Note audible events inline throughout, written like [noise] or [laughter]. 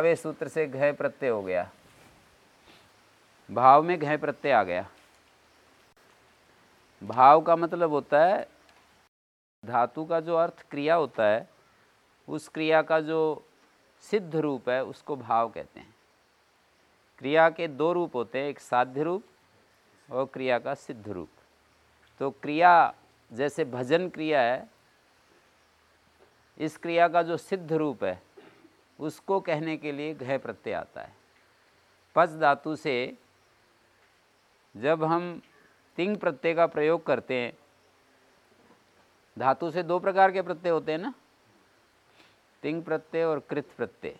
भावे सूत्र से घय प्रत्यय हो गया। भाव में घय प्रत्यय आ गया। भाव का मतलब होता है, धातु का जो अर्थ क्रिया होता है, उस क्रिया का जो सिद्ध रूप है, उसको भाव कहते हैं। क्रिया के दो रूप होते हैं, एक साध्य रूप और क्रिया का सिद्ध रूप। तो क्रिया जैसे भजन क्रिया है, इस क्रिया का जो सिद्ध रूप है उसको कहने के लिए घय प्रत्यय आता है। पच धातु से जब हम तिंग प्रत्यय का प्रयोग करते हैं धातु से दो प्रकार के प्रत्यय होते हैं ना? तिंग प्रत्यय और कृत प्रत्यय।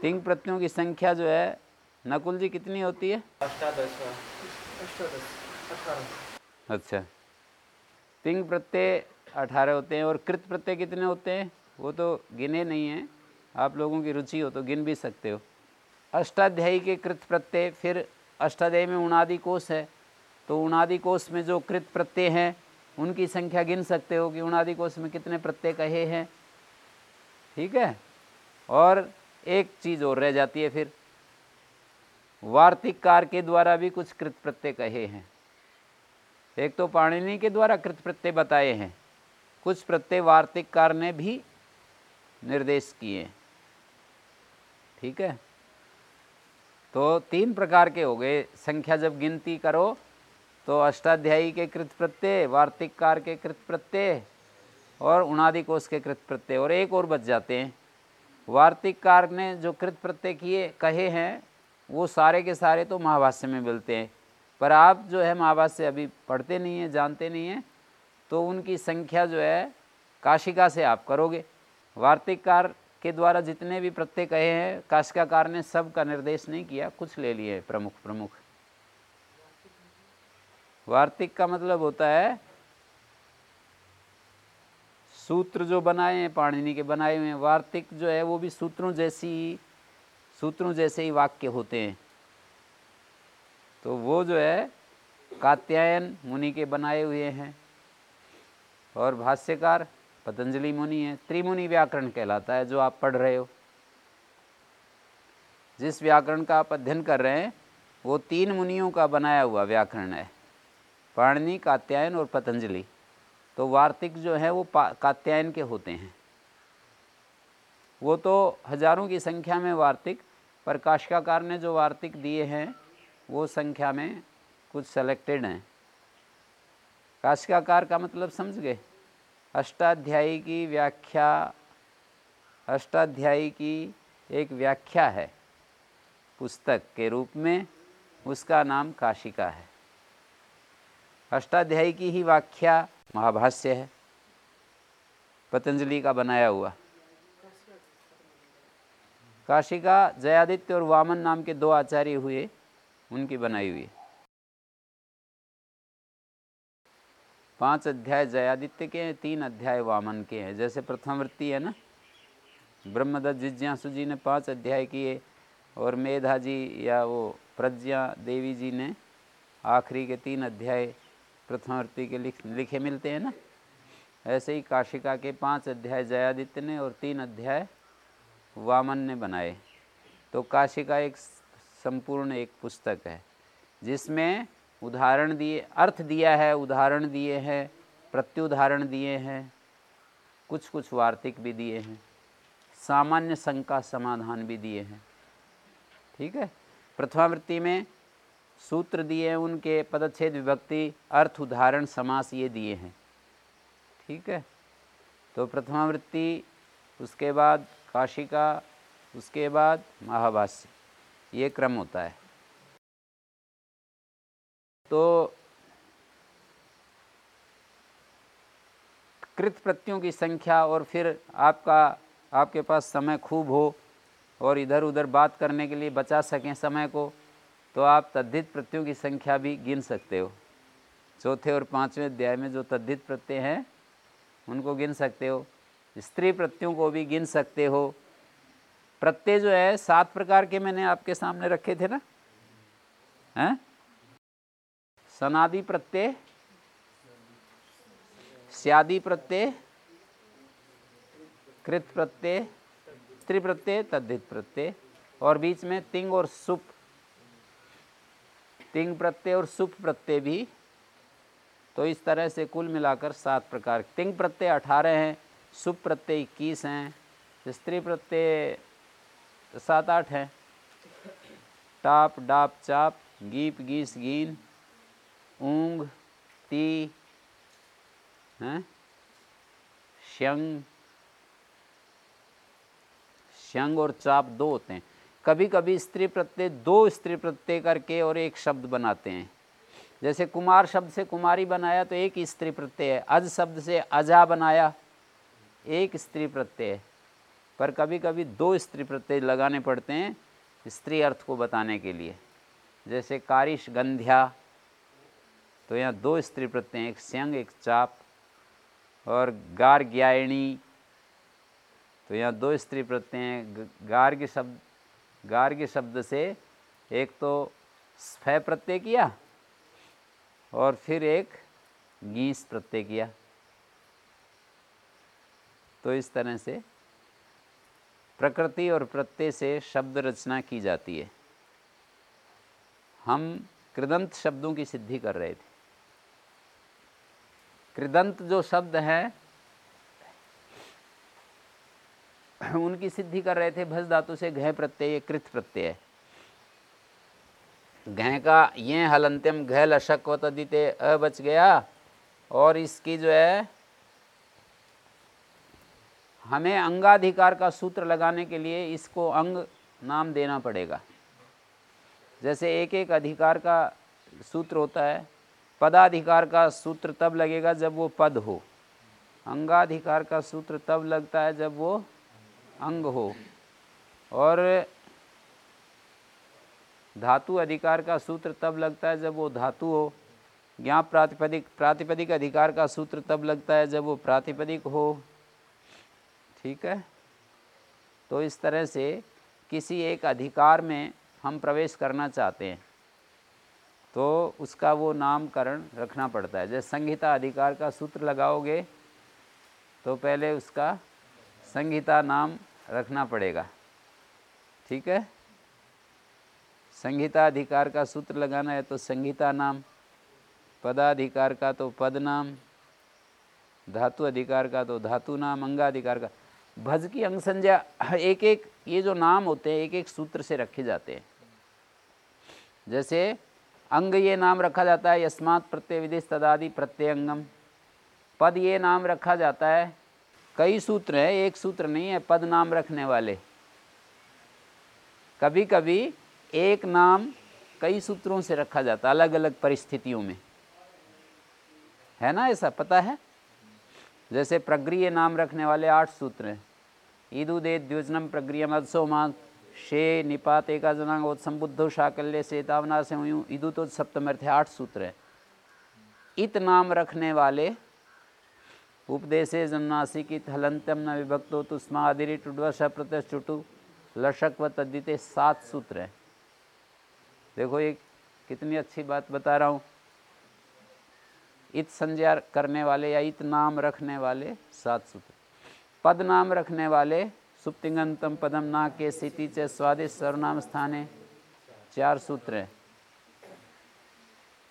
तिंग प्रत्ययों की संख्या जो है नकुल जी कितनी होती है? अच्छा। तिंग प्रत्यय अठारह होते हैं और कृत प्रत्यय कितने होते हैं? वो तो गिने नहीं हैं। आप लोगों की रुचि हो तो गिन भी सकते हो। अष्टाध्यायी के कृत प्रत्यय, फिर अष्टाध्यायी में उनादि कोष है। तो उनादि कोष में जो कृत प्रत्यय हैं, उनकी संख्या गिन सकते हो कि उनादि कोष में कितने प्रत्यय कहे हैं। ठीक है? और एक चीज़ और रह जाती है फिर। वार्तिक कार के द्वारा भी कुछ कृत प्रत्यय कहे हैं। एक तो पाणिनि के द्वारा कृत प्रत्यय बताए हैं। कुछ प्रत्यय वार्तिककार ने भी निर्देश किए। ठीक है? तो तीन प्रकार के हो गए। संख्या जब गिनती करो तो अष्टाध्यायी के कृत प्रत्यय, वार्तिक वार्तिककार के कृत प्रत्यय और उनादि कोष के कृत प्रत्यय, और एक और बच जाते हैं। वार्तिक वार्तिककार ने जो कृत प्रत्यय किए, कहे हैं, वो सारे के सारे तो महाभाष्य में मिलते हैं। पर आप जो है महाभाष्य अभी पढ़ते नहीं हैं, जानते नहीं हैं तो उनकी संख्या जो है काशिका से आप करोगे। वार्तिककार के द्वारा जितने भी प्रत्यय कहे हैं काशिकाकार ने सब का निर्देश नहीं किया, कुछ ले लिए प्रमुख प्रमुख। वार्तिक का मतलब होता है, सूत्र जो बनाए हैं, पाणिनि के बनाए हुए हैं, वार्तिक जो है वो भी सूत्रों जैसी सूत्रों जैसे ही वाक्य होते हैं। तो वो जो है, कात्यायन मुनि के बनाए हुए हैं, और भाष्यकार पतंजलि मुनि है, त्रिमुनि व्याकरण कहलाता है जो आप पढ़ रहे हो। जिस व्याकरण का आप अध्ययन कर रहे हैं, वो तीन मुनियों का बनाया हुआ व्याकरण है, पाणनी, कात्यायन और पतंजलि। तो वार्तिक जो है, वो कात्यायन के होते हैं। वो तो हज़ारों की संख्या में वार्तिक, पर काशिकाकार ने जो वार्तिक दिए हैं, वो संख्या में कुछ सेलेक्टेड हैं। काशिकाकार का मतलब समझ गए? अष्टाध्यायी की व्याख्या, अष्टाध्यायी की एक व्याख्या है पुस्तक के रूप में, उसका नाम काशिका है। अष्टाध्यायी की ही व्याख्या महाभाष्य है, पतंजलि का बनाया हुआ। काशिका, जयादित्य और वामन नाम के दो आचार्य हुए, उनकी बनाई हुई। है पाँच अध्याय जयादित्य के हैं, तीन अध्याय वामन के हैं। जैसे प्रथम वृत्ति है ना, ब्रह्मदत्त जिज्ञासु जी ने पाँच अध्याय किए और मेधा जी या वो प्रज्ञा देवी जी ने आखिरी के तीन अध्याय प्रथम वृत्ति के लिख, लिखे मिलते हैं ना। ऐसे ही काशिका के पाँच अध्याय जयादित्य ने और तीन अध्याय वामन ने बनाए। तो काशिका एक संपूर्ण एक पुस्तक है, जिसमें उदाहरण दिए, अर्थ दिया है, उदाहरण दिए हैं, प्रत्युदाहरण दिए हैं कुछ कुछ वार्तिक भी दिए हैं, सामान्य शंका समाधान भी दिए हैं। ठीक है? प्रथमावृत्ति में सूत्र दिए हैं उनके, पदच्छेद, विभक्ति, अर्थ, उदाहरण, समास ये दिए हैं। ठीक है? तो प्रथमावृत्ति, उसके बाद काशिका, उसके बाद महाभाष्य। ये क्रम होता है। तो कृत प्रत्ययों की संख्या और फिर आपका, आपके पास समय खूब हो और इधर उधर बात करने के लिए बचा सकें समय को तो आप तद्धित प्रत्ययों की संख्या भी गिन सकते हो। चौथे और पाँचवें अध्याय में जो तद्धित प्रत्यय हैं, उनको गिन सकते हो। स्त्री प्रत्ययों को भी गिन सकते हो। प्रत्यय जो है, सात प्रकार के मैंने आपके सामने रखे थे ना? हैं? सनादि प्रत्यय, स्यादि प्रत्यय, कृत प्रत्यय स्त्री प्रत्यय, तद्धित प्रत्यय, और बीच में तिंग और सुप। तिंग प्रत्यय और सुप प्रत्यय भी तो इस तरह से कुल मिलाकर सात प्रकार। तिंग प्रत्यय अठारह हैं, सुप प्रत्यय इक्कीस हैं, स्त्री प्रत्यय सात आठ हैं। टाप, डाप, चाप, गीप, गीस, गीन ऊंग, ती, हैं? श्यंग। श्यंग और चाप दो होते हैं। कभी कभी स्त्री प्रत्यय, दो स्त्री प्रत्यय करके और एक शब्द बनाते हैं। जैसे कुमार शब्द से कुमारी बनाया तो एक स्त्री प्रत्यय है। अज शब्द से अजा बनाया, एक स्त्री प्रत्यय है। पर कभी कभी दो स्त्री प्रत्यय लगाने पड़ते हैं स्त्री अर्थ को बताने के लिए। जैसे कारिश गंध्या तो यहाँ दो स्त्री प्रत्यय एक स्यंग, एक चाप और गार्ग्यायणी। तो यहाँ दो स्त्री प्रत्यय हैं गार्ग शब्द गार्ग शब्द से एक तो स्फय प्रत्यय किया और फिर एक गीस प्रत्यय किया। तो इस तरह से प्रकृति और प्रत्यय से शब्द रचना की जाती है। हम कृदंत शब्दों की सिद्धि कर रहे थे। कृदंत जो शब्द हैं, उनकी सिद्धि कर रहे थे भस धातु से घय प्रत्यय कृत प्रत्यय घय का ये हलंत्यम, घय लशक व तदिते अ बच गया, और इसकी जो है, हमें अंगाधिकार का सूत्र लगाने के लिए इसको अंग नाम देना पड़ेगा। जैसे एक एक अधिकार का सूत्र होता है पदाधिकार का सूत्र तब लगेगा जब वो पद हो। अंगाधिकार का सूत्र तब लगता है जब वो अंग हो। और धातु अधिकार का सूत्र तब लगता है जब वो धातु हो। ज्ञाप प्रातिपदिक प्रातिपदिक अधिकार का सूत्र तब लगता है जब वो प्रातिपदिक हो। ठीक है? तो इस तरह से किसी एक अधिकार में हम प्रवेश करना चाहते हैं। तो उसका वो नामकरण रखना पड़ता है। जैसे संहिता अधिकार का सूत्र लगाओगे तो पहले उसका संहिता नाम रखना पड़ेगा। ठीक है? संहिता अधिकार का सूत्र लगाना है तो संहिता नाम, पदाधिकार का तो पद नाम, धातु अधिकार का तो धातु नाम, अंगाधिकार का। भज की अंग संज्ञा एक एक ये जो नाम होते हैं एक एक सूत्र से रखे जाते हैं। जैसे अंग ये नाम रखा जाता है, यस्मात् प्रत्यय विदेश तदादि प्रत्ययंगम। पद ये नाम रखा जाता है, कई सूत्र हैं, एक सूत्र नहीं है, पद नाम रखने वाले। कभी कभी एक नाम कई सूत्रों से रखा जाता अलग अलग परिस्थितियों में। है ना ऐसा, पता है? जैसे प्रग्रिय नाम रखने वाले आठ सूत्र हैं। ईदुदे द्योजनम प्रग्रियम अदसोमान शे निपात एका जनांग संबुद्धो शाकल्य से तावना से हुई। ईदु तो सप्तमर्थ है आठ सूत्र है। इत नाम रखने वाले उपदेशे जन्नासिकित हलंत्यम न विभक्तो तुस्मा आदिरी टुडवश प्रत्यु लशक व तद्दिते सात सूत्र हैं। देखो ये कितनी अच्छी बात बता रहा हूँ। इत संज्ञा करने वाले या इत नाम रखने वाले सात सूत्र। पद नाम रखने वाले सुप्तिंगंतम पदम ना के स्थिति च स्वादिष्ट सर्वनाम स्थाने। चार सूत्र।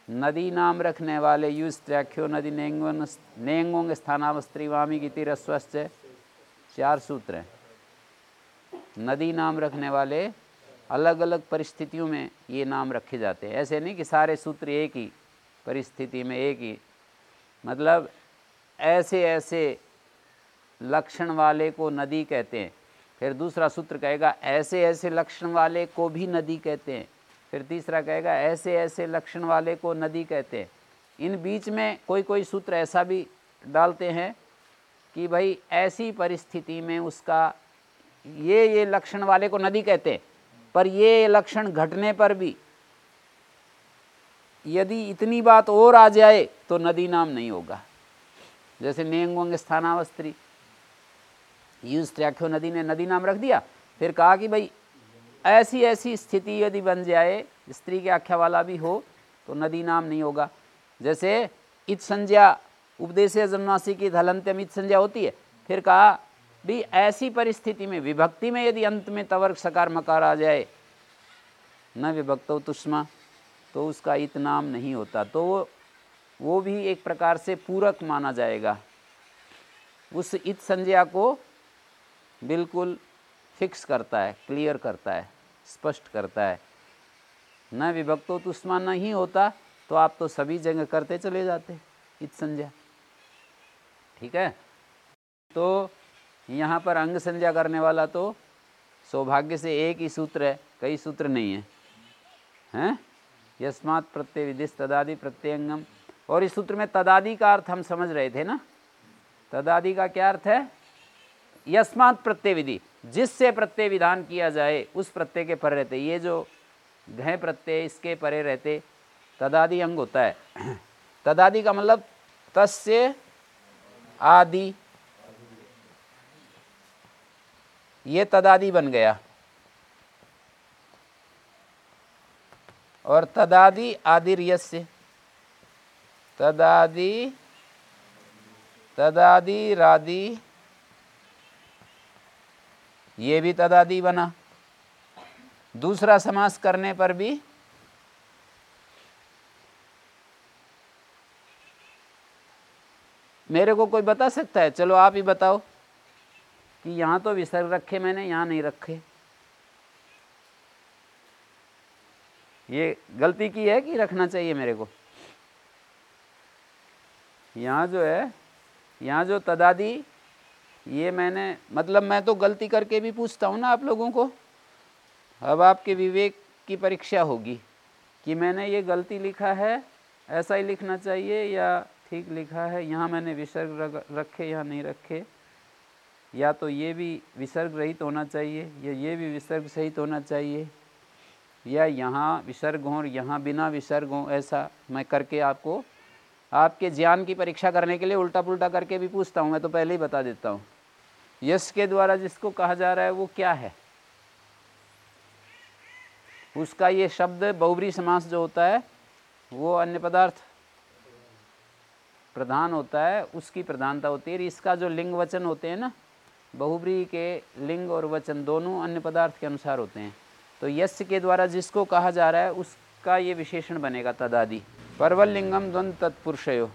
नदी नाम रखने वाले युज त्याख्यो नदी नेंगोंग नेंगोंग स्थानावस्त्रीवामी की तिरस्वश्च चार सूत्र। हैं नदी नाम रखने वाले अलग अलग परिस्थितियों में ये नाम रखे जाते हैं। ऐसे नहीं कि सारे सूत्र एक ही परिस्थिति में एक ही। मतलब ऐसे ऐसे लक्षण वाले को नदी कहते हैं। फिर दूसरा सूत्र कहेगा, ऐसे ऐसे लक्षण वाले को भी नदी कहते हैं। फिर तीसरा कहेगा, ऐसे ऐसे लक्षण वाले को नदी कहते हैं। इन बीच में कोई कोई सूत्र ऐसा भी डालते हैं कि भाई, ऐसी परिस्थिति में उसका ये ये लक्षण वाले को नदी कहते हैं, पर ये लक्षण घटने पर भी यदि इतनी बात और आ जाए तो नदी नाम नहीं होगा। जैसे नेंगोंग स्थानावस्त्री यूज़ त्याख्यो नदी ने, नदी नाम रख दिया? फिर कहा कि भाई, ऐसी ऐसी स्थिति यदि बन जाए, स्त्री के आख्या वाला भी हो तो नदी नाम नहीं होगा। जैसे इत संज्ञा, उपदेश जन्मासी की धलंत्यम इत संज्ञा होती है। फिर कहा, भी ऐसी परिस्थिति में, विभक्ति में यदि अंत में तवर्क सकार मकार आ जाए, न विभक्त तुष्मा तो उसका इत नाम नहीं होता। तो वो वो भी एक प्रकार से पूरक माना जाएगा। उस इत संज्ञा को बिल्कुल फिक्स करता है, क्लियर करता है, स्पष्ट करता है। न विभक्तो तुष्मा नहीं होता तो आप तो सभी जगह करते चले जाते इत संज्ञा ठीक है? तो यहाँ पर अंग संज्ञा करने वाला तो सौभाग्य से एक ही सूत्र है, कई सूत्र नहीं है। हैं? यस्मात् प्रत्यय विदिश तदादि प्रत्यंगम और इस सूत्र में तदादि का अर्थ हम समझ रहे थे ना? तदादि का क्या अर्थ है? यस्मात् प्रत्यय विधि जिससे प्रत्यय विधान किया जाए, उस प्रत्यय के परे रहते। ये जो घय प्रत्यय, इसके परे रहते, तदादि अंग होता है। [clears throat] तदादि का मतलब तस्य आदि। ये तदादि बन गया। और तदादि आदिर यस्य तदादि तदादि रादि ये भी तदादि बना। दूसरा समास करने पर भी मेरे को कोई बता सकता है? चलो आप ही बताओ कि यहाँ तो विसर्ग रखे मैंने, यहाँ नहीं रखे। ये गलती की है कि रखना चाहिए मेरे को? यहाँ जो है, यहाँ जो तदादी ये मैंने मतलब मैं तो गलती करके भी पूछता हूँ ना आप लोगों को। अब आपके विवेक की परीक्षा होगी कि मैंने ये गलती लिखा है, ऐसा ही लिखना चाहिए या ठीक लिखा है। यहाँ मैंने विसर्ग रखे या नहीं रखे। या तो ये भी विसर्ग रहित होना चाहिए, या ये भी विसर्ग सहित होना चाहिए। या यहाँ विसर्ग हों और यहाँ बिना विसर्ग हों, ऐसा मैं करके आपको, आपके ज्ञान की परीक्षा करने के लिए उल्टा पुल्टा करके भी पूछता हूँ। मैं तो पहले ही बता देता हूँ। यश के द्वारा जिसको कहा जा रहा है, वो क्या है? उसका ये शब्द बहुबरी समास जो होता है, वो अन्य पदार्थ प्रधान होता है, उसकी प्रधानता होती है। इसका जो लिंग वचन होते हैं ना बहुब्री के लिंग और वचन दोनों अन्य पदार्थ के अनुसार होते हैं। तो यश के द्वारा जिसको कहा जा रहा है, उसका ये विशेषण बनेगा तदादि। परवल लिंगम द्वंद तत्पुरुषयो।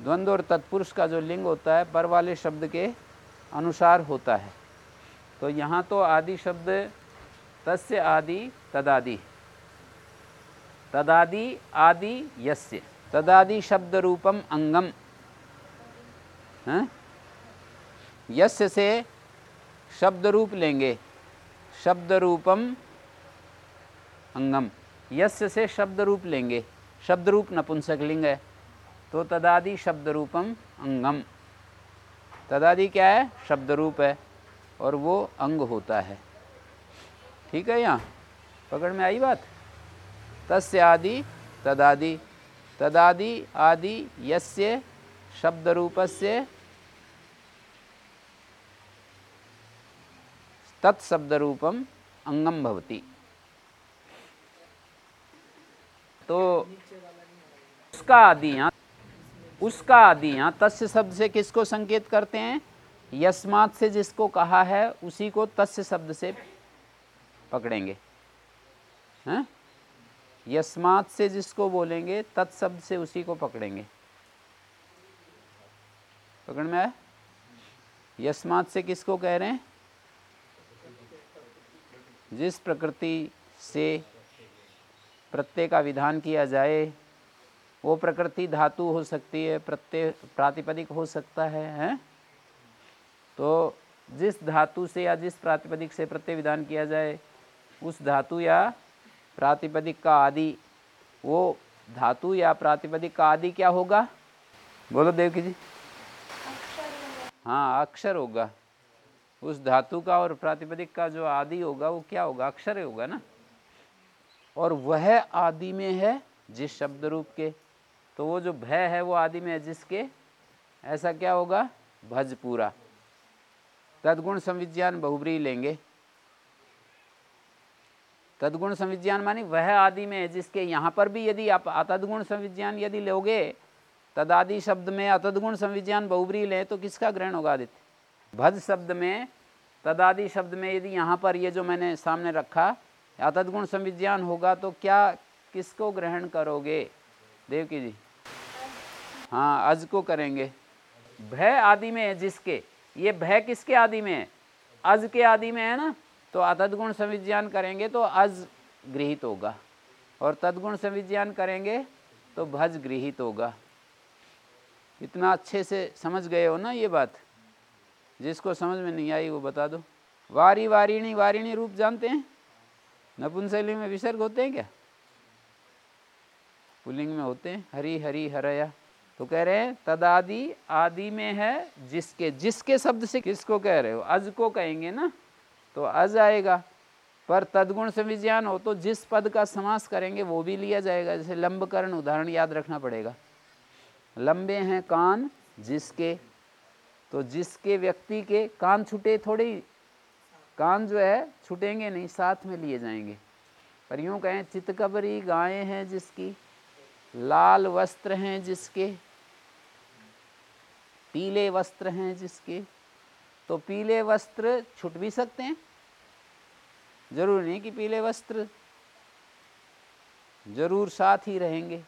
द्वंद्व और तत्पुरुष का जो लिंग होता है, पर वाले शब्द के अनुसार होता है। तो यहाँ तो आदि शब्द तस्य आदि तदादि। तदादि आदि यस्य। तदादि शब्द रूपम अंगम। यस्य से शब्द रूप लेंगे। शब्द रूपम अंगम। यस्य से शब्द रूप लेंगे। शब्द रूप नपुंसक लिंग है। तो तदादि शब्द रूपम अंगम। तदादि क्या है? शब्द रूप है और वो अंग होता है। ठीक है यहाँ? पकड़ में आई बात? तस्य आदि, तदादि। तदादि, आदि, यस्य शब्द रूपस्य तत्शब्द रूपम अंगम भवती। तो उसका आदि यहाँ उसका आदि। यहाँ तस्य शब्द से किसको संकेत करते हैं? यस्मात से जिसको कहा है, उसी को तस्य शब्द से पकड़ेंगे। हैं? यस्मात से जिसको बोलेंगे, तत्शब्द से उसी को पकड़ेंगे। पकड़ में आया? यस्मात से किसको कह रहे हैं? जिस प्रकृति से प्रत्यय का विधान किया जाए वो प्रकृति धातु हो सकती है प्रत्यय प्रातिपदिक हो सकता है, हैं? तो जिस धातु से या जिस प्रातिपदिक से प्रत्यय विधान किया जाए, उस धातु या प्रातिपदिक का आदि, वो धातु या प्रातिपदिक का आदि क्या होगा? बोलो देवकी जी। हाँ अक्षर होगा। उस धातु का और प्रातिपदिक का जो आदि होगा, वो क्या होगा? अक्षर होगा ना? और वह आदि में है जिस शब्द रूप के। तो वो जो भय है वो आदि में है जिसके, ऐसा क्या होगा? भज पूरा। तदगुण संविज्ञान बहुब्री लेंगे। तदगुण संविज्ञान मानी वह आदि में है जिसके यहाँ पर भी यदि आप अतदगुण संविज्ञान यदि लोगे, तदादि शब्द में अतदगुण संविज्ञान बहुब्री लें तो किसका ग्रहण होगा आदित्य? भज शब्द में, तदादि शब्द में यदि यहाँ पर ये जो मैंने सामने रखा, अतदगुण संविज्ञान होगा तो क्या किसको ग्रहण करोगे? देवकी जी। हाँ अज को करेंगे। भय आदि में है जिसके। ये भय किसके आदि में है? अज के आदि में है ना? तो अतदगुण संविज्ञान करेंगे तो अज गृहित होगा। और तदगुण संविज्ञान करेंगे तो भज गृहित होगा। इतना अच्छे से समझ गए हो ना ये बात? जिसको समझ में नहीं आई वो बता दो। वारी वारिणी वारिणी रूप जानते हैं? नपुंसली में विसर्ग होते हैं क्या? पुलिंग में होते हैं? हरी हरी हरया। तो कह रहे हैं, तदादि आदि में है जिसके जिसके शब्द से किसको कह रहे हो? अज को कहेंगे ना तो अज आएगा। पर तदगुण से विज्ञान हो तो जिस पद का समास करेंगे वो भी लिया जाएगा। जैसे लंबकरण उदाहरण याद रखना पड़ेगा। लंबे हैं कान जिसके तो जिसके व्यक्ति के कान छूटे थोड़ी कान जो है, छुटेंगे नहीं, साथ में लिए जाएँगे। पर यूँ कहें, चितकबरी गायें हैं जिसकी, लाल वस्त्र हैं जिसके पीले वस्त्र हैं जिसके। तो पीले वस्त्र छुट भी सकते हैं। ज़रूर नहीं कि पीले वस्त्र ज़रूर साथ ही रहेंगे।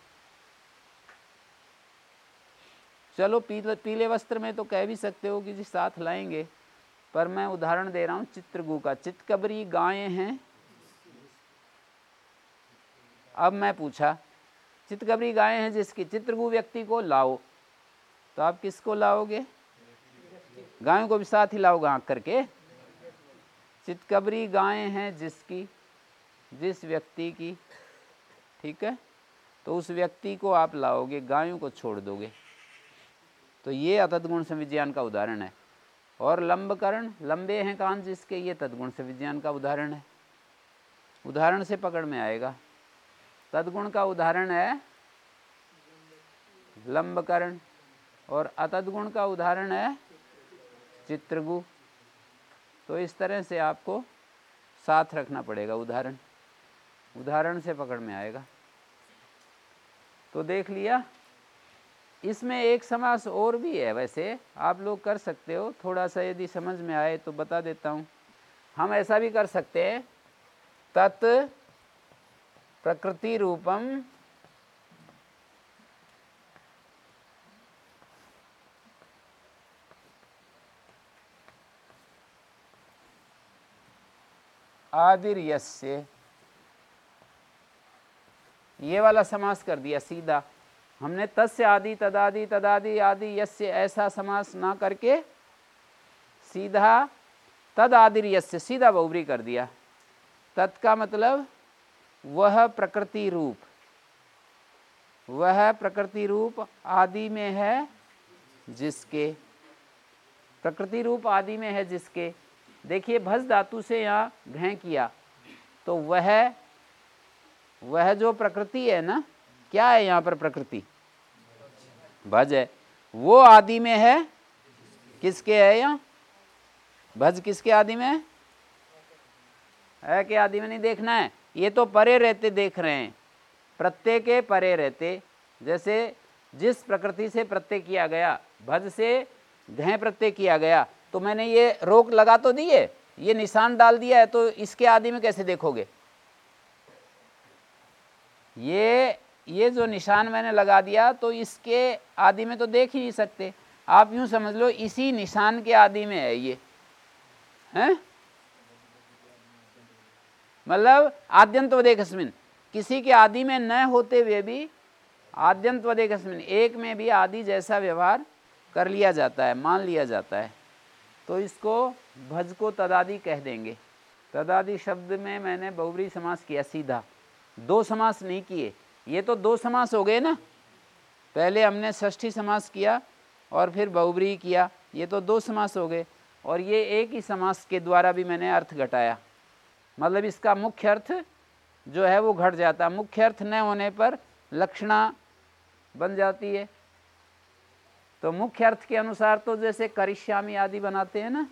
चलो, पीले पीले वस्त्र में तो कह भी सकते हो कि जी साथ लाएँगे, पर मैं उदाहरण दे रहा हूँ चित्रगु का। चितकबरी गायें हैं। अब मैं पूछा, चितकबरी गायें हैं जिसकी, चित्रगु व्यक्ति को लाओ। तो आप किसको लाओगे? गायों को भी साथ ही लाओगे आँख करके। चितकबरी गायें हैं जिसकी, जिस व्यक्ति की, ठीक है? तो उस व्यक्ति को आप लाओगे, गायों को छोड़ दोगे। तो ये अतदगुण संविज्ञान का उदाहरण है। और लंबकरण, लंबे हैं कान जिसके, ये तदगुण संविज्ञान का उदाहरण है। उदाहरण से पकड़ में आएगा। तदगुण का उदाहरण है लंबकरण। और अतदगुण का उदाहरण है चित्रगु। तो इस तरह से आपको साथ रखना पड़ेगा उदाहरण। उदाहरण से पकड़ में आएगा। तो देख लिया। इसमें एक समास और भी है। वैसे आप लोग कर सकते हो। थोड़ा सा यदि समझ में आए तो बता देता हूँ। हम ऐसा भी कर सकते हैं। तत् प्रकृति रूपम आदिर यस्य ये वाला समास कर दिया सीधा। हमने तस्य आदि, तदादि तदादि, आदि, यस्य ऐसा समास ना करके सीधा तद आदिर यस्य सीधा बहुबरी कर दिया। तत् का मतलब वह प्रकृति रूप। वह प्रकृति रूप आदि में है जिसके। प्रकृति रूप आदि में है जिसके। देखिए भस धातु से यहाँ घ किया। तो वह वह जो प्रकृति है ना, क्या है यहाँ पर प्रकृति? भज है। वो आदि में है, किसके है यहाँ? भज किसके आदि में है? है कि आदि में नहीं देखना है। ये तो परे रहते देख रहे हैं। प्रत्यय के परे रहते। जैसे जिस प्रकृति से प्रत्यय किया गया, भज से घ प्रत्यय किया गया तो मैंने ये रोक लगा तो दी है ये निशान डाल दिया है तो इसके आदि में कैसे देखोगे? ये ये जो निशान मैंने लगा दिया तो इसके आदि में तो देख ही नहीं सकते। आप यूँ समझ लो, इसी निशान के आदि में है ये। हैं? मतलब आद्यंत वदेकस्मिन किसी के आदि में न होते हुए भी आद्यंत वदेकस्मिन एक में भी आदि जैसा व्यवहार कर लिया जाता है, मान लिया जाता है। तो इसको भज को तदादि कह देंगे। तदादि शब्द में मैंने बहुबरी समास किया, सीधा। दो समास नहीं किए। ये तो दो समास हो गए ना। पहले हमने षष्ठी समास किया और फिर बहुबरी किया। ये तो दो समास हो गए। और ये एक ही समास के द्वारा भी मैंने अर्थ घटाया। मतलब इसका मुख्य अर्थ जो है वो घट जाता। मुख्य अर्थ न होने पर लक्षणा बन जाती है। तो मुख्य अर्थ के अनुसार तो जैसे करिश्यामी आदि बनाते हैं ना।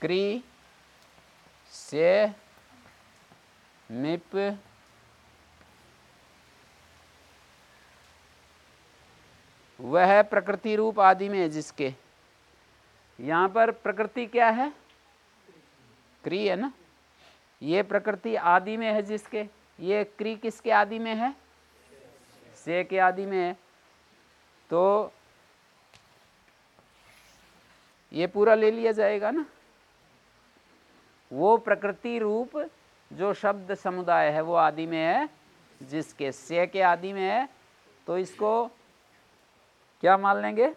क्री, से, मिप, वह प्रकृति रूप आदि में है जिसके। यहाँ पर प्रकृति क्या है? क्री है ना। ये प्रकृति आदि में है जिसके। ये क्री किसके आदि में है? से के आदि में है। तो ये पूरा ले लिया जाएगा ना? वो प्रकृति रूप जो शब्द समुदाय है, वो आदि में है। जिसके से के आदि में है। तो इसको क्या मान लेंगे?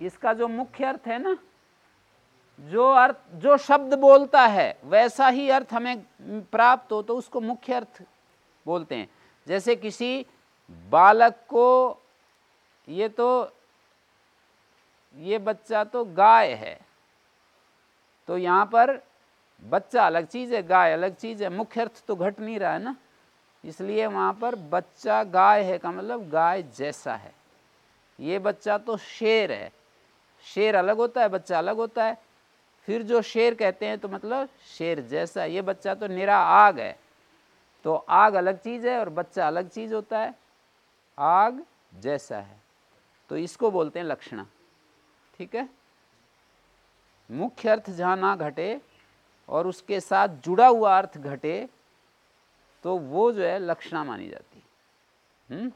इसका जो मुख्य अर्थ है ना जो अर्थ, जो शब्द बोलता है, वैसा ही अर्थ हमें प्राप्त हो तो उसको मुख्य अर्थ बोलते हैं। जैसे किसी बालक को, ये तो ये बच्चा तो गाय है तो यहाँ पर बच्चा अलग चीज़ है, गाय अलग चीज़ है, मुख्य अर्थ तो घट नहीं रहा है ना? इसलिए वहाँ पर बच्चा गाय है का मतलब गाय जैसा है। ये बच्चा तो शेर है, शेर अलग होता है, बच्चा अलग होता है फिर जो शेर कहते हैं तो मतलब शेर जैसा, ये बच्चा तो निरा आग है। तो आग अलग चीज़ है और बच्चा अलग चीज़ होता है। आग जैसा है। तो इसको बोलते हैं लक्षणा। ठीक है? मुख्य अर्थ जहाँ ना घटे और उसके साथ जुड़ा हुआ अर्थ घटे तो वो जो है लक्षणा मानी जाती। है हम्म?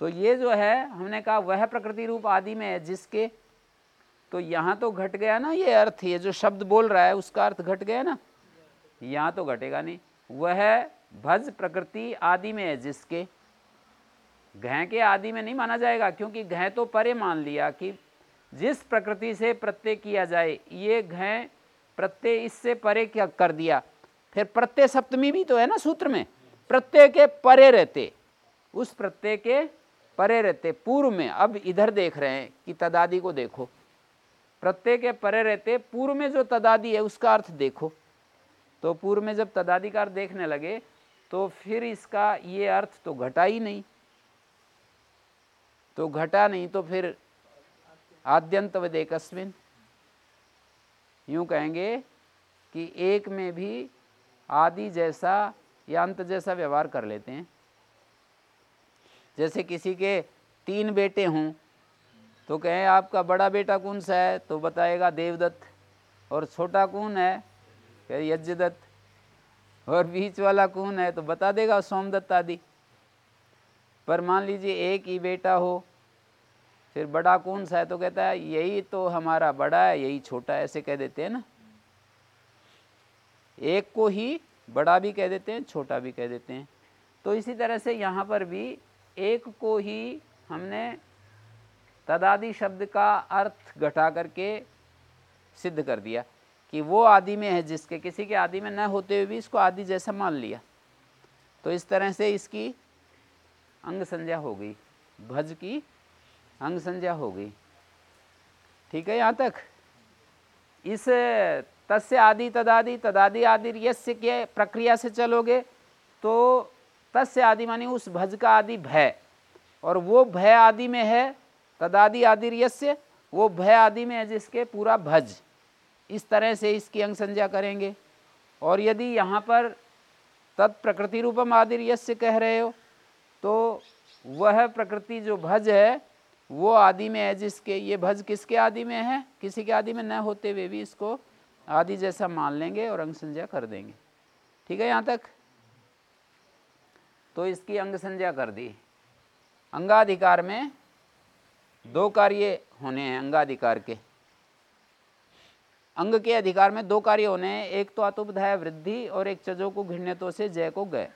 तो ये जो है, हमने कहा वह प्रकृति रूप आदि में है जिसके तो यहाँ तो घट गया ना ये अर्थ, ये जो शब्द बोल रहा है, उसका अर्थ घट गया ना। यहाँ तो घटेगा नहीं। वह भज प्रकृति आदि में है जिसके। घय के आदि में नहीं माना जाएगा, क्योंकि घय तो परे मान लिया कि जिस प्रकृति से प्रत्यय किया जाए, ये घय प्रत्यय इससे परे क्या कर दिया। फिर प्रत्यय सप्तमी भी तो है ना सूत्र में। प्रत्यय के परे रहते। उस प्रत्यय के परे रहते। पूर्व में, अब इधर देख रहे हैं कि तदादी को देखो। प्रत्यय के परे रहते, पूर्व में जो तदादी है, उसका अर्थ देखो। तो पूर्व में जब तदादी का अर्थ देखने लगे तो फिर इसका ये अर्थ तो घटा ही नहीं। तो घटा नहीं तो फिर आद्यंतवद एकस्मिन यूँ कहेंगे कि एक में भी आदि जैसा या अंत जैसा व्यवहार कर लेते हैं। जैसे किसी के तीन बेटे हों तो कहें, आपका बड़ा बेटा कौन सा है? तो बताएगा देवदत्त। और छोटा कौन है? कह यज्ञदत्त। और बीच वाला कौन है? तो बता देगा सोमदत्त आदि। पर मान लीजिए एक ही बेटा हो, फिर बड़ा कौन सा है? तो कहता है, यही तो हमारा बड़ा है, यही छोटा है, ऐसे कह देते हैं ना। एक को ही बड़ा भी कह देते हैं, छोटा भी कह देते हैं। तो इसी तरह से यहाँ पर भी एक को ही हमने तदादि शब्द का अर्थ घटा करके सिद्ध कर दिया कि वो आदि में है जिसके, किसी के आदि में न होते हुए भी इसको आदि जैसा मान लिया। तो इस तरह से इसकी अंग संज्ञा हो गई। भज की अंग संज्ञा हो गई। ठीक है, यहाँ तक। इस तस्य आदि, तदादि तदादि आदि यस्य के प्रक्रिया से चलोगे तो तस्य आदि मानी उस भज का आदि भय। और वो भय आदि में है तदादि आदि यस्य वो भय आदि में है जिसके पूरा भज। इस तरह से इसकी अंग संज्ञा करेंगे। और यदि यहाँ पर तत्प्रकृति रूपम आदि यस्य कह रहे हो तो वह प्रकृति जो भज है, वो आदि में है जिसके, ये भज किसके आदि में है? किसी के आदि में न होते हुए भी इसको आदि जैसा मान लेंगे और अंग संज्ञा कर देंगे। ठीक है यहाँ तक? तो इसकी अंग संज्ञा कर दी। अंगाधिकार में दो कार्य होने हैं, अंगाधिकार के। अंग के अधिकार में दो कार्य होने हैं, एक तो अतुपधाय वृद्धि और एक चजो को घृण्यतों से जय को गए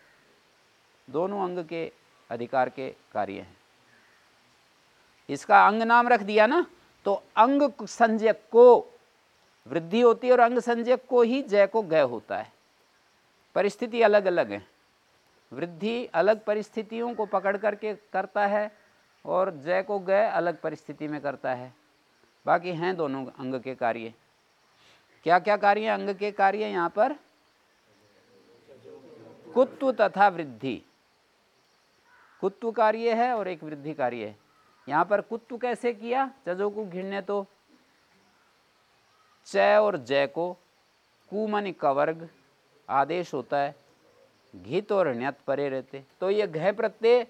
दोनों अंग के अधिकार के कार्य हैं। इसका अंग नाम रख दिया ना तो अंग संजय को वृद्धि होती है और अंग संजय को ही जय को गय होता है। परिस्थिति अलग अलग है। वृद्धि अलग परिस्थितियों को पकड़ करके करता है और जय को गय अलग परिस्थिति में करता है। बाकी हैं दोनों अंग के कार्य। क्या क्या कार्य अंग के कार्य यहाँ पर? कुत्व तथा वृद्धि। कुत्व कार्य है और एक वृद्धि कार्य है। यहाँ पर कुत्व कैसे किया? चजो को घिरने तो। चय और जय को कुमन कवर्ग आदेश होता है। घित और ण्यत परे रहते। तो ये घय प्रत्यय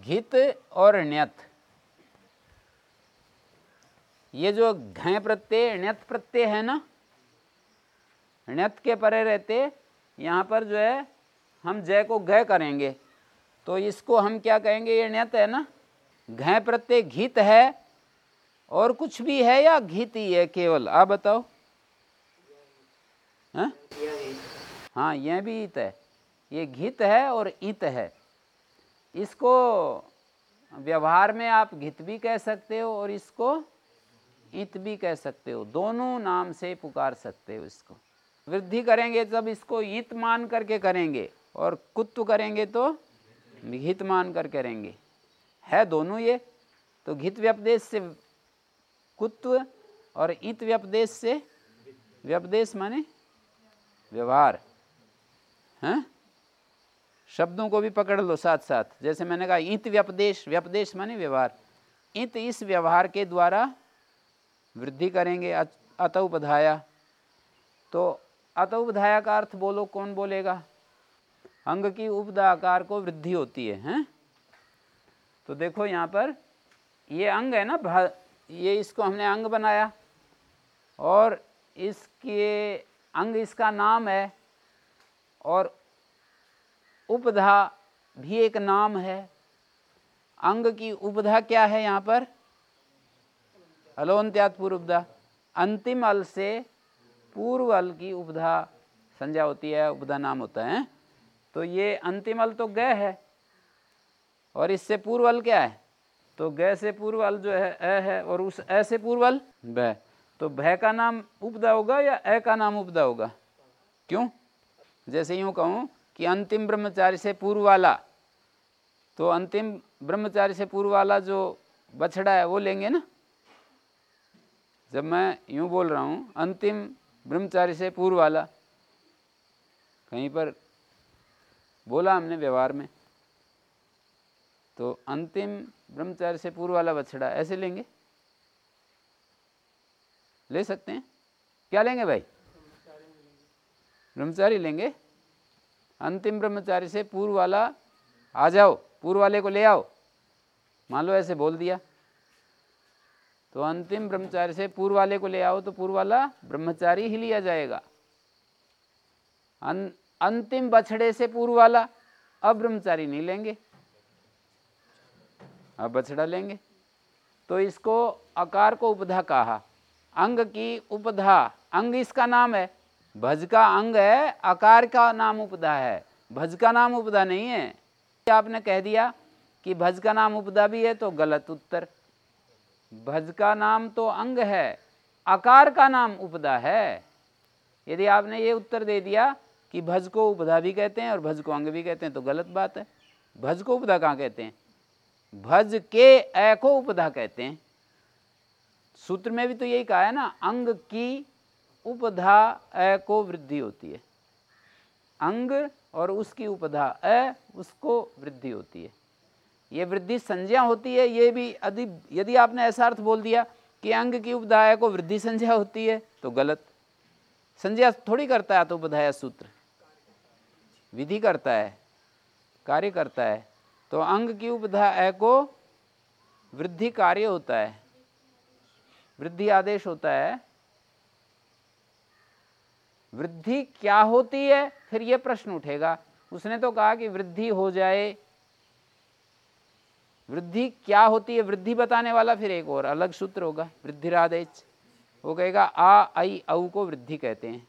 घित और ण्यत ये जो घय प्रत्यय ण्यत प्रत्यय है ना? ण्यत के परे रहते यहाँ पर जो है हम जय को गय करेंगे। तो इसको हम क्या कहेंगे? ये ण्यत है ना? घय प्रत्यय घित है और कुछ भी है या घित ही है केवल? आप बताओ। हाँ, हाँ यह भी इत है। ये घित है और इत है। इसको व्यवहार में आप घित भी कह सकते हो और इसको इत भी कह सकते हो। दोनों नाम से पुकार सकते हो इसको। वृद्धि करेंगे जब इसको इत मान करके करेंगे और कुत्व करेंगे तो घित मान कर करेंगे। है दोनों ये? तो घित व्यपदेश से कुत्व और इत व्यपदेश से, व्यपदेश माने व्यवहार। हैं? शब्दों को भी पकड़ लो साथ साथ जैसे मैंने कहा इंत व्यपदेश व्यपदेश माने व्यवहार। इंत इस व्यवहार के द्वारा वृद्धि करेंगे। अत उपधाया तो अत उपधाया का अर्थ बोलो, कौन बोलेगा? अंग की उपदा आकार को वृद्धि होती है, हैं? तो देखो यहाँ पर, ये अंग है ना ये इसको हमने अंग बनाया। और इसके, अंग इसका नाम है। और उपधा भी एक नाम है। अंग की उपधा क्या है यहाँ पर? अलोन्त्यात पूर्व अंतिम अल से पूर्व अल की उपधा संज्ञा होती है, उपधा नाम होता है। तो ये अंतिम अल तो गय है। और इससे पूर्व अल क्या है? तो गय से पूर्व अल जो है, अ है और उस अ से पूर्व अल ब तो भय का नाम उपदा होगा या अ का नाम उपदा होगा? क्यों? जैसे यूँ कहूँ कि अंतिम ब्रह्मचारी से पूर्व वाला तो अंतिम ब्रह्मचारी से पूर्व वाला जो बछड़ा है वो लेंगे ना? जब मैं यूँ बोल रहा हूँ, अंतिम ब्रह्मचारी से पूर्व वाला कहीं पर बोला हमने व्यवहार में तो अंतिम ब्रह्मचारी से पूर्व वाला बछड़ा ऐसे लेंगे? ले सकते हैं? क्या लेंगे भाई? ब्रह्मचारी लेंगे। अंतिम ब्रह्मचारी से पूर्व वाला आ जाओ पूर्व वाले को ले आओ। मान लो ऐसे बोल दिया। तो अंतिम ब्रह्मचारी से पूर्व वाले को ले आओ तो पूर्व वाला ब्रह्मचारी ही लिया जाएगा। अं, अंतिम बछड़े से पूर्व वाला अब ब्रह्मचारी नहीं लेंगे। अब बछड़ा लेंगे। तो इसको आकार को उपधा कहा। अंग की उपधा अंग इसका नाम है। भज का अंग है, आकार का नाम उपदा है। भज का नाम उपदा नहीं है। आपने कह दिया कि भज का नाम उपदा भी है तो गलत उत्तर। भज का नाम तो अंग है, आकार का नाम उपदा है। यदि आपने ये उत्तर दे दिया कि भज को उपधा भी कहते हैं और भज को अंग भी कहते हैं तो गलत बात है। भज को उपधा कहाँ कहते हैं? भज के ए को उपधा कहते हैं। सूत्र में भी तो यही कहा है ना, अंग की उपधा अ को वृद्धि होती है। अंग और उसकी उपधा अ, उसको वृद्धि होती है। ये वृद्धि संज्ञा होती है, ये भी यदि यदि आपने ऐसा अर्थ बोल दिया कि अंग की उपधाया को वृद्धि संज्ञा होती है तो गलत। संज्ञा थोड़ी करता है तो उपधाया सूत्र। विधि करता है, कार्य करता है तो अंग की उपधा अ को वृद्धि कार्य होता है। वृद्धि आदेश होता है वृद्धि क्या होती है? फिर यह प्रश्न उठेगा। उसने तो कहा कि वृद्धि हो जाए। वृद्धि क्या होती है? वृद्धि बताने वाला फिर एक और अलग सूत्र होगा, वृद्धिरादेश। वो कहेगा, आ, आई, औ को वृद्धि कहते हैं।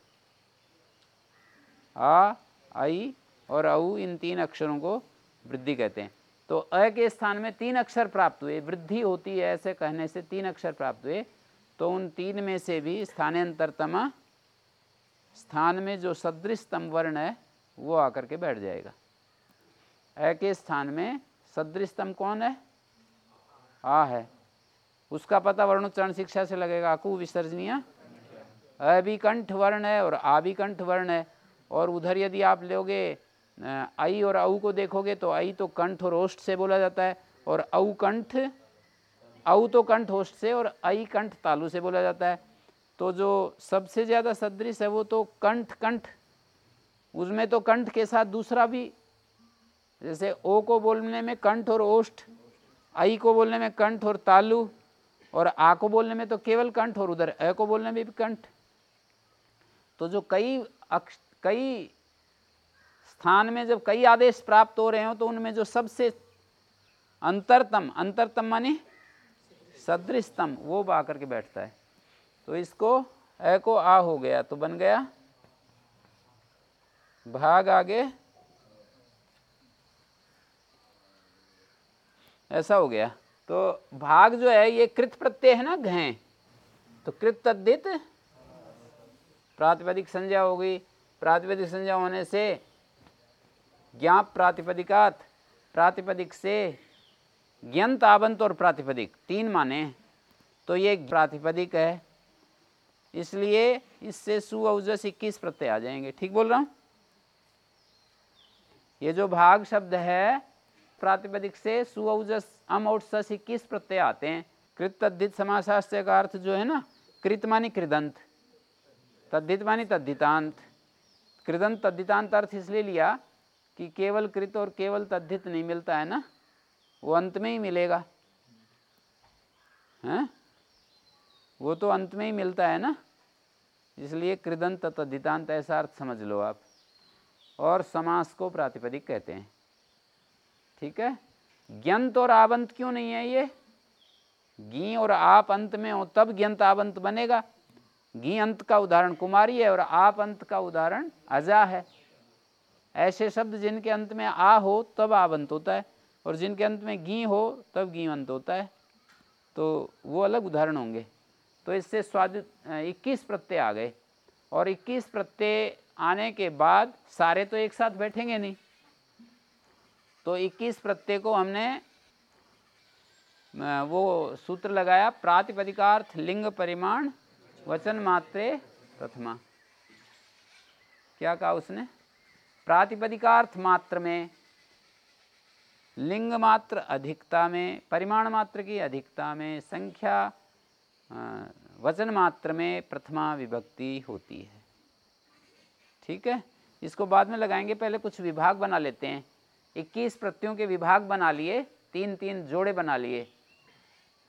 आ, आई और औ, इन तीन अक्षरों को वृद्धि कहते हैं। तो अ के स्थान में तीन अक्षर प्राप्त हुए। वृद्धि होती है ऐसे कहने से तीन अक्षर प्राप्त हुए। तो उन तीन में से भी स्थानांतरतमा स्थान में जो सदृशतम वर्ण है, वो आकर के बैठ जाएगा। अ के स्थान में सदृशतम कौन है? आ है। उसका पता वर्णोच्चारण शिक्षा से लगेगा। अकु विसर्जनीय। अभिकंठ वर्ण है और आभिकंठ वर्ण है। और उधर यदि आप लोगे आई और औ को देखोगे तो आई तो कंठ और ओष्ठ से बोला जाता है और औ कंठ, औ तो कंठ होष्ट से और आई कंठ तालु से बोला जाता है। तो जो सबसे ज़्यादा सदृश है वो तो कंठ कंठ। उसमें तो कंठ के साथ दूसरा भी। जैसे ओ को बोलने में कंठ और ओष्ठ, आई को बोलने में कंठ और तालु, और आ को बोलने में तो केवल कंठ और उधर अ को बोलने में भी कंठ। तो जो कई अक्ष, कई स्थान में जब कई आदेश प्राप्त हो रहे हो तो उनमें जो सबसे अंतरतम अंतरतम माने सदृशतम, वो बा करके बैठता है। तो इसको ए को आ हो गया तो बन गया भाग आगे। ऐसा हो गया। तो भाग जो है, ये कृत प्रत्यय है ना, घे। तो कृत तद्धित प्रातिपदिक संज्ञा हो गई। प्रातिपदिक संज्ञा होने से ज्ञाप प्रातिपदिकात, प्रातिपदिक से ज्ञंत आवंत और प्रातिपदिक, तीन माने। तो ये प्रातिपदिक है। इसलिए इससे सु औजस इक्कीस प्रत्यय आ जाएँगे। ठीक बोल रहा हूँ? ये जो भाग शब्द है, प्रातिपदिक से सुअजस अम और सस इक्कीस प्रत्यय आते हैं। कृत तद्धित समाशास्त्र का अर्थ जो है ना, कृत मानी कृदंत, तद्धित मानी तद्धितांत। कृदंत तद्धितांत अर्थ इसलिए लिया कि केवल कृत और केवल तद्धित नहीं मिलता है ना, वो अंत में ही मिलेगा। हैं? वो तो अंत में ही मिलता है ना। इसलिए कृदंत तद्धितांत ऐसा अर्थ समझ लो आप। और समास को प्रातिपदिक कहते हैं। ठीक है? ज्ञंत और आवंत क्यों नहीं है ये? गी और आप अंत में हो, तब ज्ञंत आवंत बनेगा। घी अंत का उदाहरण कुमारी है और आप अंत का उदाहरण अजा है। ऐसे शब्द जिनके अंत में आ हो, तब आवंत होता है। और जिनके अंत में घी हो, तब घी अंत होता है। तो वो अलग उदाहरण होंगे। तो इससे स्वाद इक्कीस प्रत्यय आ गए। और इक्कीस प्रत्यय आने के बाद सारे तो एक साथ बैठेंगे नहीं। तो इक्कीस प्रत्यय को हमने वो सूत्र लगाया, प्रातिपदिकार्थ लिंग परिमाण वचन मात्रे प्रथमा। क्या कहा उसने? प्रातिपदिकार्थ मात्र में, लिंग मात्र अधिकता में, परिमाण मात्र की अधिकता में, संख्या वचन मात्र में प्रथमा विभक्ति होती है। ठीक है? इसको बाद में लगाएँगे, पहले कुछ विभाग बना लेते हैं। 21 प्रत्ययों के विभाग बना लिए तीन तीन जोड़े बना लिए।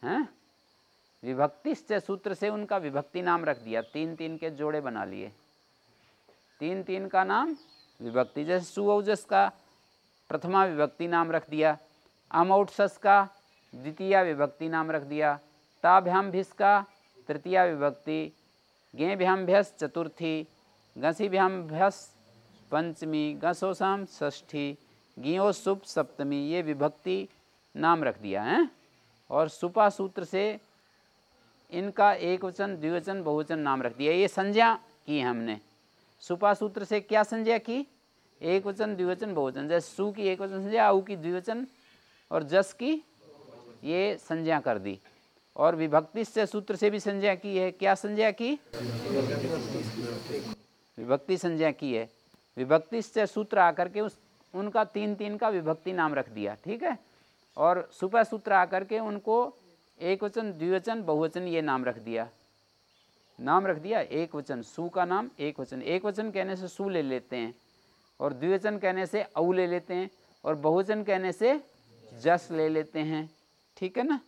हैं? विभक्ति सूत्र से उनका विभक्ति नाम रख दिया तीन तीन के जोड़े बना लिए। तीन तीन का नाम विभक्ति, जैसे सुओजस का प्रथमा विभक्ति नाम रख दिया, अमौटसस का द्वितीय विभक्ति नाम रख दिया ताभ्याम भिस का तृतीया विभक्ति गेभ्याम्भ्यस चतुर्थी घसीभ्याम्भ्यस पंचमी घसोसाम षष्ठी गियो सुप सप्तमी ये विभक्ति नाम रख दिया, है? और सुपा सूत्र से इनका एक वचन द्विवचन, बहुवचन नाम रख दिया। ये संज्ञा की हमने। सुपा सूत्र से क्या संज्ञा की? एक वचन द्विवचन, बहुवचन। जैसे सु की एक वचन संज्ञा आऊ की द्विवचन, और जस की ये संज्ञा कर दी। और विभक्ति से सूत्र से भी संज्ञा की है। क्या संज्ञा की? विभक्ति संज्ञा की है। विभक्ति से सूत्र आकर के उस, उनका तीन तीन का विभक्ति नाम रख दिया, ठीक है? और सुपर सूत्र आकर के उनको एक वचन द्विवचन, बहुवचन ये नाम रख दिया। नाम रख दिया एक वचन सु का नाम एक वचन एक वचन कहने से सु ले लेते हैं और द्विवचन कहने से औ ले लेते हैं और बहुवचन कहने से जस ले लेते हैं, ठीक है ना?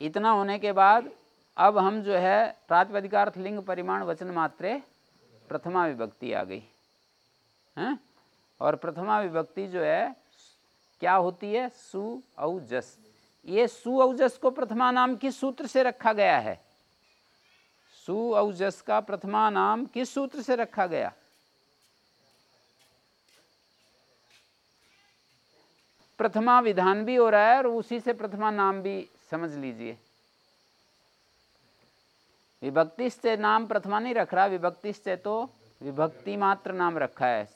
इतना होने के बाद अब हम जो है प्रातिपदिकार्थ लिंग परिमाण वचन मात्रे प्रथमा विभक्ति आ गई। हैं? और प्रथमा विभक्ति जो है, क्या होती है? सु औजस ये सु औजस को प्रथमा नाम किस सूत्र से रखा गया है? सु औजस का प्रथमा नाम किस सूत्र से रखा गया? प्रथमा विधान भी हो रहा है और उसी से प्रथमा नाम भी समझ लीजिए। विभक्ति से नाम प्रथमा नहीं रख रहा, विभक्ति से तो विभक्ति मात्र नाम रखा है।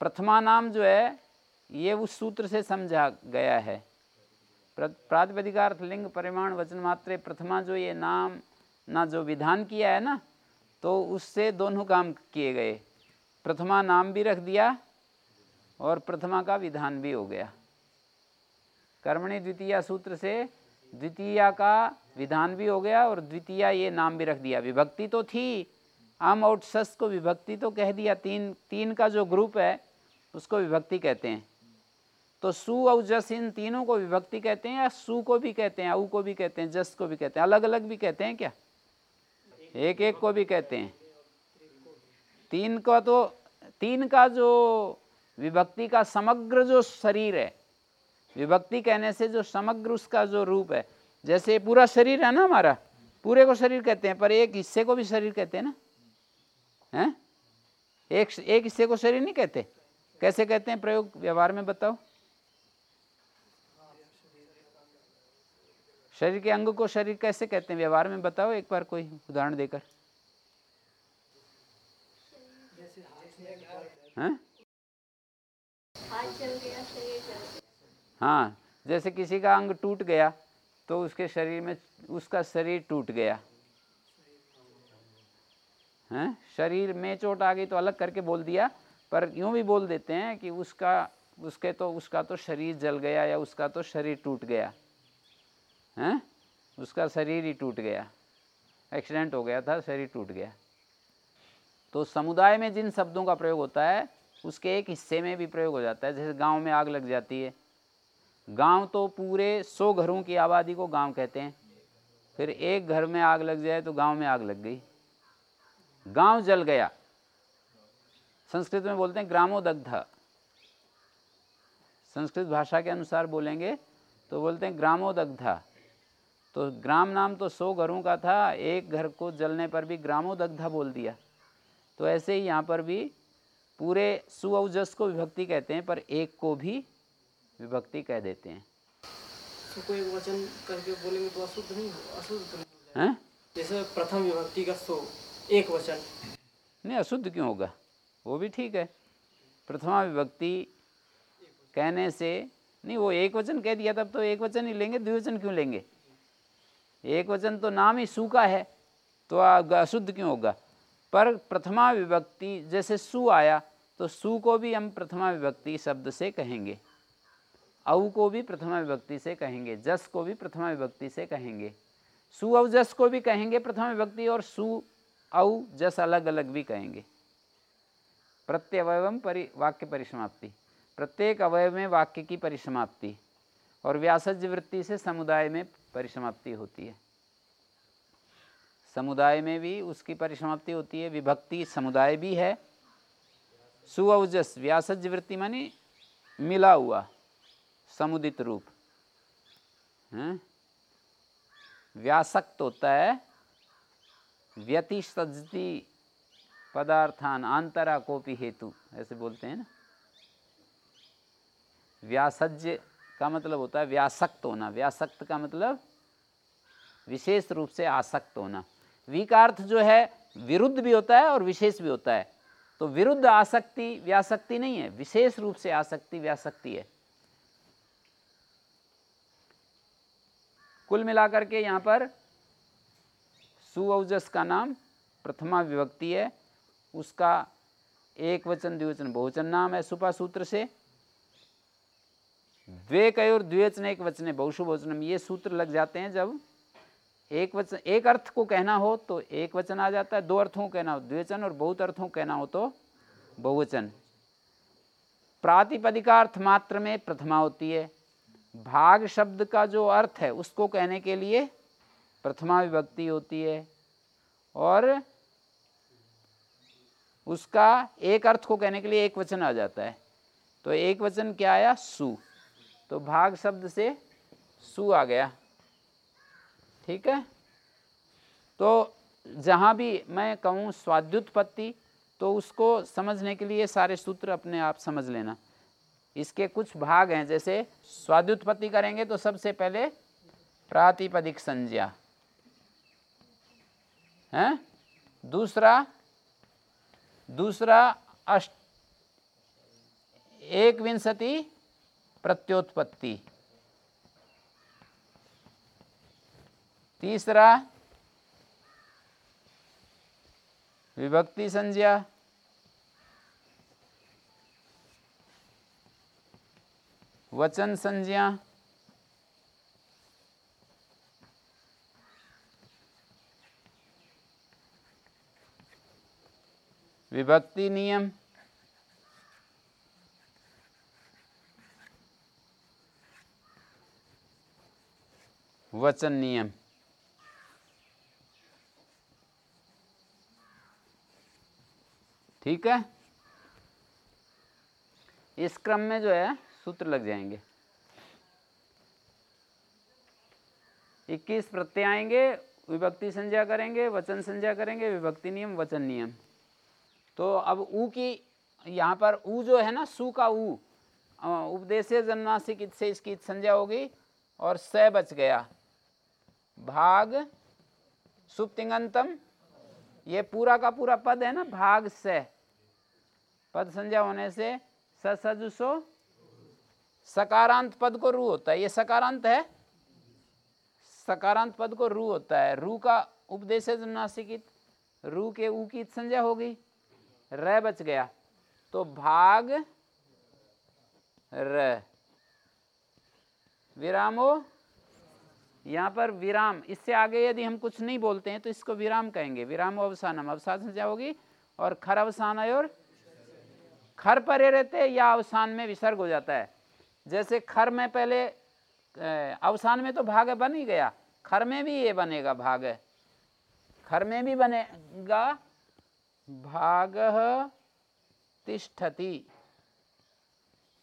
प्रथमा नाम जो है, ये उस सूत्र से समझा गया है। प्रातिपदिकार्थ लिंग परिमाण वचन मात्र प्रथमा जो ये नाम, ना जो विधान किया है ना तो उससे दोनों काम किए गए। प्रथमा नाम भी रख दिया और प्रथमा का विधान भी हो गया। कर्मणि द्वितीय सूत्र से द्वितीय का विधान भी हो गया और द्वितीय ये नाम भी रख दिया। विभक्ति तो थी, आम और सस को विभक्ति तो कह दिया। तीन तीन का जो ग्रुप है, उसको विभक्ति कहते हैं। तो सु और जस इन तीनों को विभक्ति कहते हैं या सु को भी कहते हैं अऊ को भी कहते हैं, जस को भी कहते हैं? अलग अलग भी कहते हैं क्या? एक एक को भी कहते हैं। तीन का तो तीन का जो विभक्ति का समग्र जो शरीर है विभक्ति कहने से जो समग्र उसका जो रूप है जैसे पूरा शरीर है ना हमारा पूरे को शरीर कहते हैं पर एक हिस्से को भी शरीर कहते हैं ना? हैं? एक एक हिस्से को शरीर नहीं कहते? कैसे कहते हैं प्रयोग व्यवहार में बताओ। शरीर के अंग को शरीर कैसे कहते हैं? व्यवहार में बताओ एक बार कोई उदाहरण देकर। हाँ? हाँ जैसे किसी का अंग टूट गया तो उसके शरीर में, उसका शरीर टूट गया। हैं? शरीर में चोट आ गई तो अलग करके बोल दिया, पर यूँ भी बोल देते हैं कि उसका, उसके तो उसका तो शरीर जल गया या उसका तो शरीर टूट गया। हैं? उसका शरीर ही टूट गया। एक्सीडेंट हो गया था, शरीर टूट गया। तो समुदाय में जिन शब्दों का प्रयोग होता है, उसके एक हिस्से में भी प्रयोग हो जाता है, जैसे गाँव में आग लग जाती है। गाँव तो पूरे सौ घरों की आबादी को गाँव कहते हैं। फिर एक घर में आग लग जाए तो गाँव में आग लग गई। गाँव जल गया। संस्कृत में बोलते हैं ग्रामोदग्ध। संस्कृत भाषा के अनुसार बोलेंगे तो बोलते हैं ग्रामोदग्धा। तो ग्राम नाम तो सौ घरों का था, एक घर को जलने पर भी ग्रामोदग्धा बोल दिया। तो ऐसे ही यहाँ पर भी पूरे सुअजस को विभक्ति कहते हैं, पर एक को भी विभक्ति कह देते हैं। को एक वचन करके बोलेंगे तो अशुद्ध नहीं अशुद्ध तो नहीं हैं? जैसे प्रथम विभक्ति का सो एक वचन। नहीं अशुद्ध क्यों होगा? वो भी ठीक है। प्रथमा विभक्ति कहने से नहीं वो एक वचन कह दिया तब तो एक वचन ही लेंगे द्विवचन क्यों लेंगे? एक वचन तो नाम ही सु का है तो अशुद्ध क्यों होगा? पर प्रथमा विभक्ति जैसे सु आया तो सु को भी हम प्रथमा विभक्ति शब्द से कहेंगे। औ को भी प्रथमा विभक्ति से कहेंगे, जस को भी प्रथमा विभक्ति से कहेंगे। सु औ जस को भी कहेंगे प्रथमा विभक्ति और सु औ जस अलग अलग भी कहेंगे। प्रत्यवयवम परि, वाक्य परिसमाप्ति। प्रत्येक अवयव में वाक्य की परिसमाप्ति और व्यासज वृत्ति से समुदाय में परिसमाप्ति होती है। समुदाय में भी उसकी परिसमाप्ति होती है, विभक्ति समुदाय भी है। सुअजस व्यासज वृत्ति मानी मिला हुआ। समुदित रूप। हैं? व्यासक्त होता है, व्यतिसजती पदार्थान आंतरा कोपी हेतु, ऐसे बोलते हैं ना। व्यासज्य का मतलब होता है व्यासक्त होना। व्यासक्त का मतलब विशेष रूप से आसक्त होना। विकार्थ जो है, विरुद्ध भी होता है और विशेष भी होता है। तो विरुद्ध आसक्ति, व्यासक्ति नहीं है। विशेष रूप से आसक्ति, व्यासक्ति है। कुल मिलाकर के यहाँ पर सुऔजस का नाम प्रथमा विभक्ति है। उसका एक वचन, द्विवचन, बहुवचन नाम है सुपा सूत्र से। द्वे कयोर द्विवचन एक वचन बहुशु बहुवचनम ये सूत्र लग जाते हैं जब एक वचन, एक अर्थ को कहना हो तो एक वचन आ जाता है, दो अर्थों को कहना हो, द्विवचन और बहुत अर्थों को कहना हो तो बहुवचन। प्रातिपदिकार्थ मात्र में प्रथमा होती है। भाग शब्द का जो अर्थ है, उसको कहने के लिए प्रथमा विभक्ति होती है और उसका एक अर्थ को कहने के लिए एक वचन आ जाता है। तो एक वचन क्या आया? सु। तो भाग शब्द से सु आ गया। ठीक है? तो जहाँ भी मैं कहूँ स्वाद्युत्पत्ति तो उसको समझने के लिए सारे सूत्र अपने आप समझ लेना। इसके कुछ भाग हैं, जैसे स्वाद्युत्पत्ति करेंगे तो सबसे पहले प्रातिपदिक संज्ञा। है? दूसरा दूसरा अष्ट एक विंशति प्रत्योत्पत्ति। तीसरा, विभक्ति संज्ञा। वचन संज्ञा। विभक्ति नियम। वचन नियम। ठीक है? इस क्रम में जो है सूत्र लग जाएँगे। 21 प्रत्यय आएँगे, विभक्ति संज्ञा करेंगे, वचन संज्ञा करेंगे, विभक्ति नियम, वचन नियम। तो अब ऊ की, यहाँ पर ऊ जो है ना, सु का ऊ उपदेश जन्मासिक से इसकी संज्ञा होगी और स बच गया। भाग सुप्तिंगंतम, ये पूरा का पूरा पद है ना, भाग स। पद संज्ञा होने से सजुसो सकारांत पद को रू होता है। ये सकारांत है? सकारांत पद को रू होता है। रू का उपदेश है नासिकित। रू के ऊ की संज्ञा होगी र बच गया। तो भाग र। विरामो? यहाँ पर विराम। इससे आगे यदि हम कुछ नहीं बोलते हैं तो इसको विराम कहेंगे। विराम अवसानम। अवसान संज्ञा होगी और खर अवसान और खर परे रहते या अवसान में विसर्ग हो जाता है। जैसे खर में पहले अवसान में तो भाग बन ही गया। खर में भी ये बनेगा भाग। खर में भी बनेगा भाग तिष्ठति।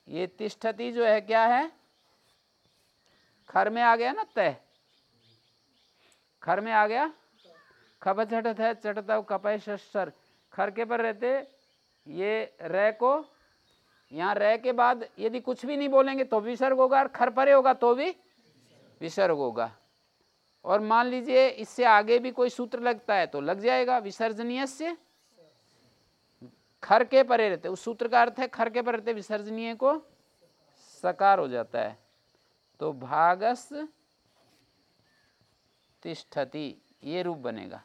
ये तिष्ठति जो है, क्या है? खर में आ गया ना तय। खर में आ गया? खप चटत है, चटता कपय शस्त्र खर के पर रहते, ये रे को यहाँ रह के बाद यदि कुछ भी नहीं बोलेंगे तो विसर्ग होगा, और खर परे होगा तो भी विसर्ग होगा। और मान लीजिए इससे आगे भी कोई सूत्र लगता है तो लग जाएगा, विसर्जनीय से खर के परे रहते उस सूत्र का अर्थ है खर के परे रहते विसर्जनीय को सकार हो जाता है। तो भागस तिष्ठति, ये रूप बनेगा।